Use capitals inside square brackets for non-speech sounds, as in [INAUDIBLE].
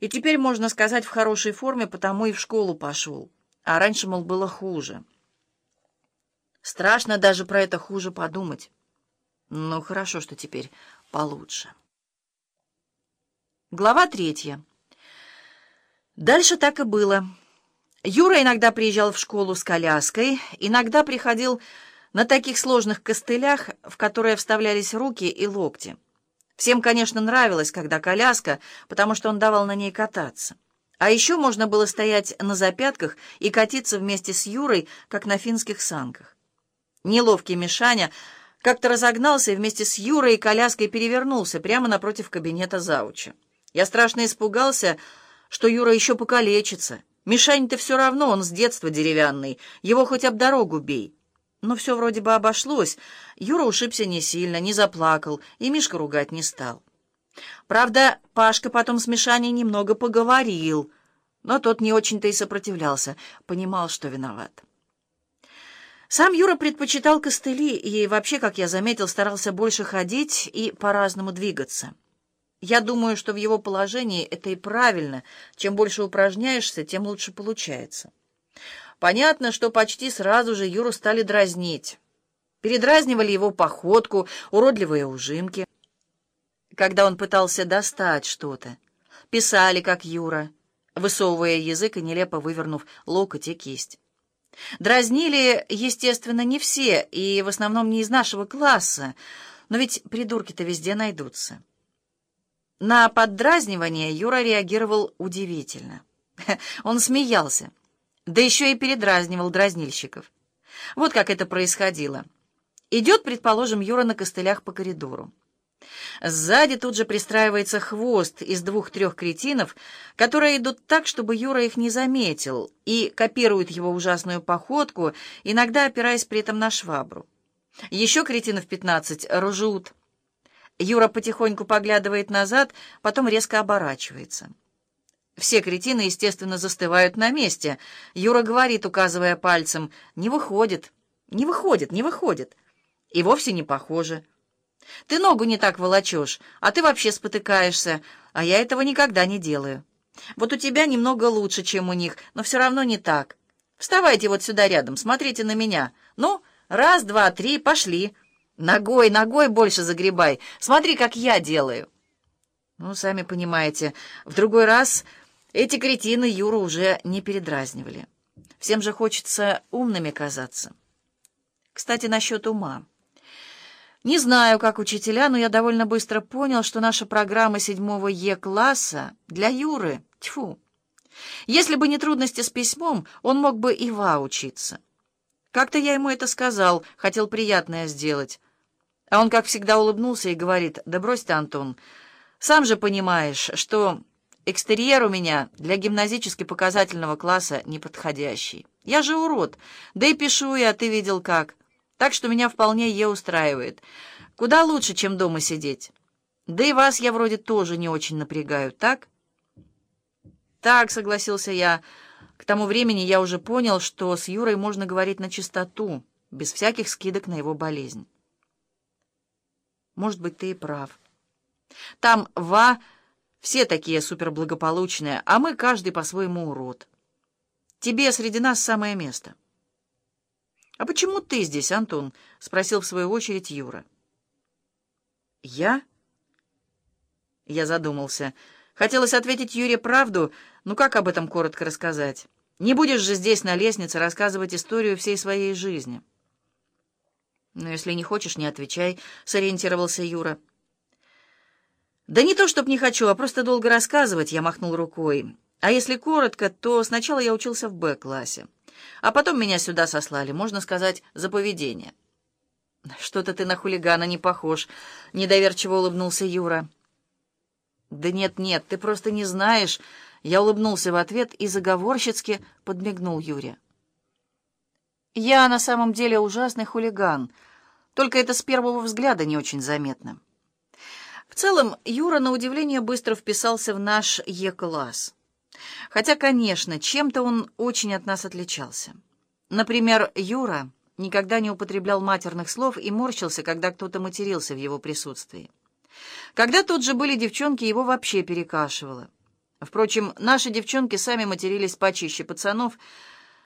И теперь, можно сказать, в хорошей форме, потому и в школу пошел. А раньше, мол, было хуже. Страшно даже про это хуже подумать. Ну, хорошо, что теперь получше. Глава третья. Дальше так и было. Юра иногда приезжал в школу с коляской, иногда приходил на таких сложных костылях, в которые вставлялись руки и локти. Всем, конечно, нравилось, когда коляска, потому что он давал на ней кататься. А еще можно было стоять на запятках и катиться вместе с Юрой, как на финских санках. Неловкий Мишаня как-то разогнался и вместе с Юрой и коляской перевернулся прямо напротив кабинета зауча. Я страшно испугался, что Юра еще покалечится. Мишань-то все равно, он с детства деревянный, его хоть об дорогу бей. Но все вроде бы обошлось. Юра ушибся не сильно, не заплакал, и Мишка ругать не стал. Правда, Пашка потом с Мишаней немного поговорил, но тот не очень-то и сопротивлялся, понимал, что виноват. Сам Юра предпочитал костыли и вообще, как я заметил, старался больше ходить и по-разному двигаться. Я думаю, что в его положении это и правильно. Чем больше упражняешься, тем лучше получается. Понятно, что почти сразу же Юру стали дразнить. Передразнивали его походку, уродливые ужимки. Когда он пытался достать что-то, писали, как Юра, высовывая язык и нелепо вывернув локоть и кисть. Дразнили, естественно, не все, и в основном не из нашего класса, но ведь придурки-то везде найдутся. На поддразнивание Юра реагировал удивительно. [LAUGHS] Он смеялся да еще и передразнивал дразнильщиков. Вот как это происходило. Идет, предположим, Юра на костылях по коридору. Сзади тут же пристраивается хвост из двух-трех кретинов, которые идут так, чтобы Юра их не заметил, и копируют его ужасную походку, иногда опираясь при этом на швабру. Еще кретинов пятнадцать ржут. Юра потихоньку поглядывает назад, потом резко оборачивается. Все кретины, естественно, застывают на месте. Юра говорит, указывая пальцем, «Не выходит, не выходит, не выходит». И вовсе не похоже. Ты ногу не так волочешь, а ты вообще спотыкаешься, а я этого никогда не делаю. Вот у тебя немного лучше, чем у них, но все равно не так. Вставайте вот сюда рядом, смотрите на меня. Ну, раз, два, три, пошли. Ногой, ногой больше загребай. Смотри, как я делаю. Ну, сами понимаете, в другой раз... Эти кретины Юру уже не передразнивали. Всем же хочется умными казаться. Кстати, насчет ума. Не знаю, как учителя, но я довольно быстро понял, что наша программа седьмого Е-класса для Юры, тьфу. Если бы не трудности с письмом, он мог бы и ва учиться. Как-то я ему это сказал, хотел приятное сделать. А он, как всегда, улыбнулся и говорит, «Да брось ты, Антон, сам же понимаешь, что Экстерьер у меня для гимназически показательного класса неподходящий. Я же урод, да и пишу я, ты видел как. Так что меня вполне е устраивает. Куда лучше, чем дома сидеть. Да и вас я вроде тоже не очень напрягаю, так? Так, согласился я. К тому времени я уже понял, что с Юрой можно говорить на чистоту, без всяких скидок на его болезнь. Может быть, ты и прав. Там «ва» Все такие суперблагополучные, а мы каждый по-своему урод. Тебе среди нас самое место. — А почему ты здесь, Антон? — спросил в свою очередь Юра. — Я? Я задумался. Хотелось ответить Юре правду, но как об этом коротко рассказать? Не будешь же здесь на лестнице рассказывать историю всей своей жизни. — Ну, если не хочешь, не отвечай, — сориентировался Юра. — «Да не то, чтоб не хочу, а просто долго рассказывать», — я махнул рукой. «А если коротко, то сначала я учился в Б-классе, а потом меня сюда сослали, можно сказать, за поведение». «Что-то ты на хулигана не похож», — недоверчиво улыбнулся Юра. «Да нет-нет, ты просто не знаешь», — я улыбнулся в ответ и заговорщицки подмигнул Юре. «Я на самом деле ужасный хулиган, только это с первого взгляда не очень заметно». Целом, Юра, на удивление, быстро вписался в наш Е-класс. Хотя, конечно, чем-то он очень от нас отличался. Например, Юра никогда не употреблял матерных слов и морщился, когда кто-то матерился в его присутствии. Когда тут же были девчонки, его вообще перекашивало. Впрочем, наши девчонки сами матерились почище пацанов,